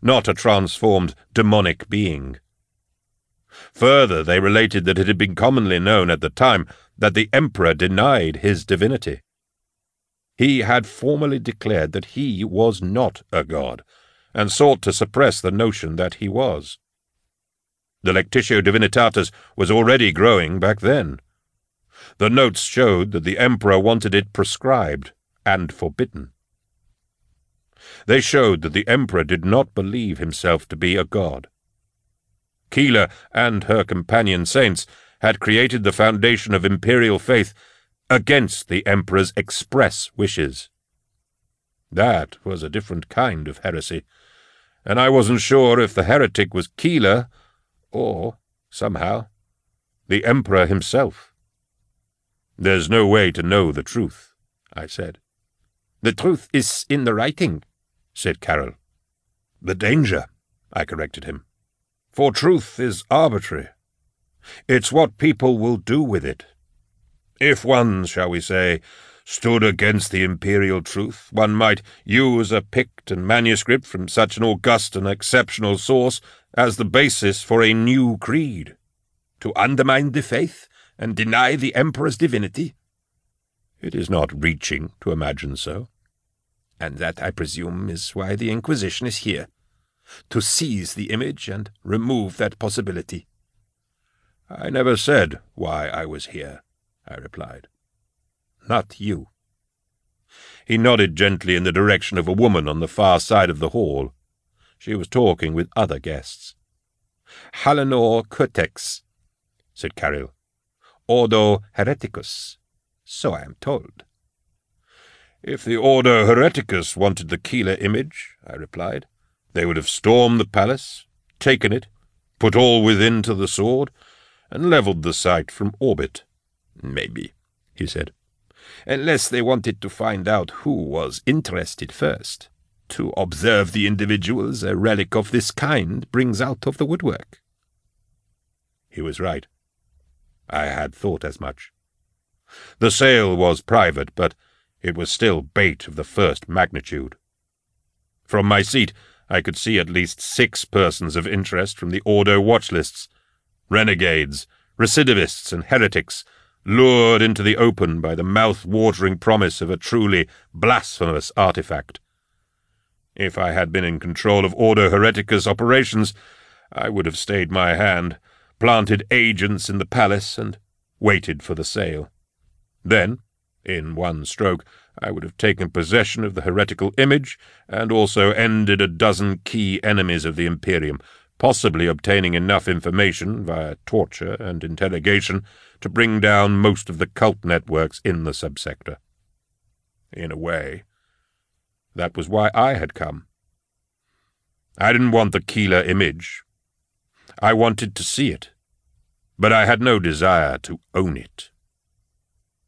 not a transformed demonic being. Further, they related that it had been commonly known at the time that the Emperor denied his divinity. He had formally declared that he was not a god, and sought to suppress the notion that he was. The Lectitio Divinitatis was already growing back then. The notes showed that the Emperor wanted it prescribed and forbidden. They showed that the Emperor did not believe himself to be a god. Keeler and her companion saints had created the foundation of imperial faith against the Emperor's express wishes. That was a different kind of heresy, and I wasn't sure if the heretic was Keeler or, somehow, the Emperor himself. There's no way to know the truth, I said. The truth is in the writing, said Carroll. The danger, I corrected him. For truth is arbitrary. It's what people will do with it. If one, shall we say, stood against the imperial truth, one might use a Picton manuscript from such an august and exceptional source as the basis for a new creed. To undermine the faith and deny the Emperor's divinity? It is not reaching to imagine so. And that, I presume, is why the Inquisition is here. To seize the image and remove that possibility. I never said why I was here, I replied. Not you. He nodded gently in the direction of a woman on the far side of the hall. She was talking with other guests. Hallinor Curtex, said Carroll. Ordo Hereticus, so I am told. If the Ordo Hereticus wanted the Keeler image, I replied, they would have stormed the palace, taken it, put all within to the sword, and levelled the site from orbit. Maybe, he said unless they wanted to find out who was interested first. To observe the individuals a relic of this kind brings out of the woodwork. He was right. I had thought as much. The sale was private, but it was still bait of the first magnitude. From my seat, I could see at least six persons of interest from the Ordo watch lists renegades, recidivists, and heretics lured into the open by the mouth-watering promise of a truly blasphemous artifact. If I had been in control of Ordo Hereticus operations, I would have stayed my hand, planted agents in the palace, and waited for the sale. Then, in one stroke, I would have taken possession of the heretical image, and also ended a dozen key enemies of the Imperium, possibly obtaining enough information via torture and interrogation to bring down most of the cult networks in the subsector. In a way, that was why I had come. I didn't want the Keeler image. I wanted to see it, but I had no desire to own it.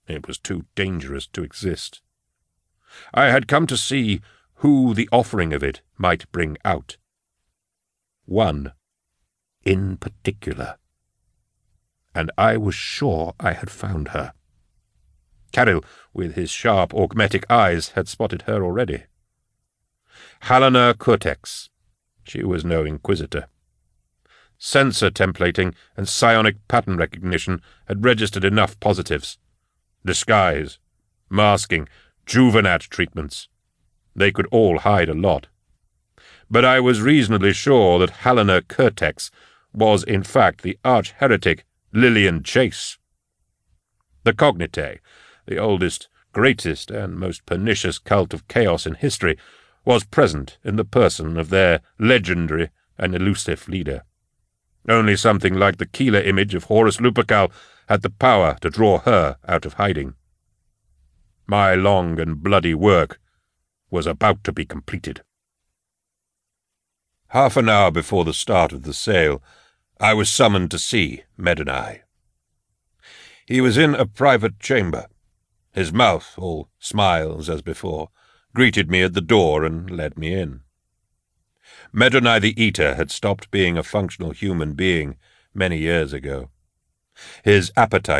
It was too dangerous to exist. I had come to see who the offering of it might bring out one in particular. And I was sure I had found her. Carroll, with his sharp, augmetic eyes, had spotted her already. Hallinor Curtex. She was no inquisitor. Sensor templating and psionic pattern recognition had registered enough positives. Disguise, masking, juvenat treatments. They could all hide a lot but I was reasonably sure that Hallinor Curtex was in fact the arch-heretic Lilean Chase. The Cognitae, the oldest, greatest, and most pernicious cult of chaos in history, was present in the person of their legendary and elusive leader. Only something like the Keeler image of Horus Lupercal had the power to draw her out of hiding. My long and bloody work was about to be completed. Half an hour before the start of the sale, I was summoned to see Medonai. He was in a private chamber. His mouth, all smiles as before, greeted me at the door and led me in. Medonai the Eater had stopped being a functional human being many years ago. His appetite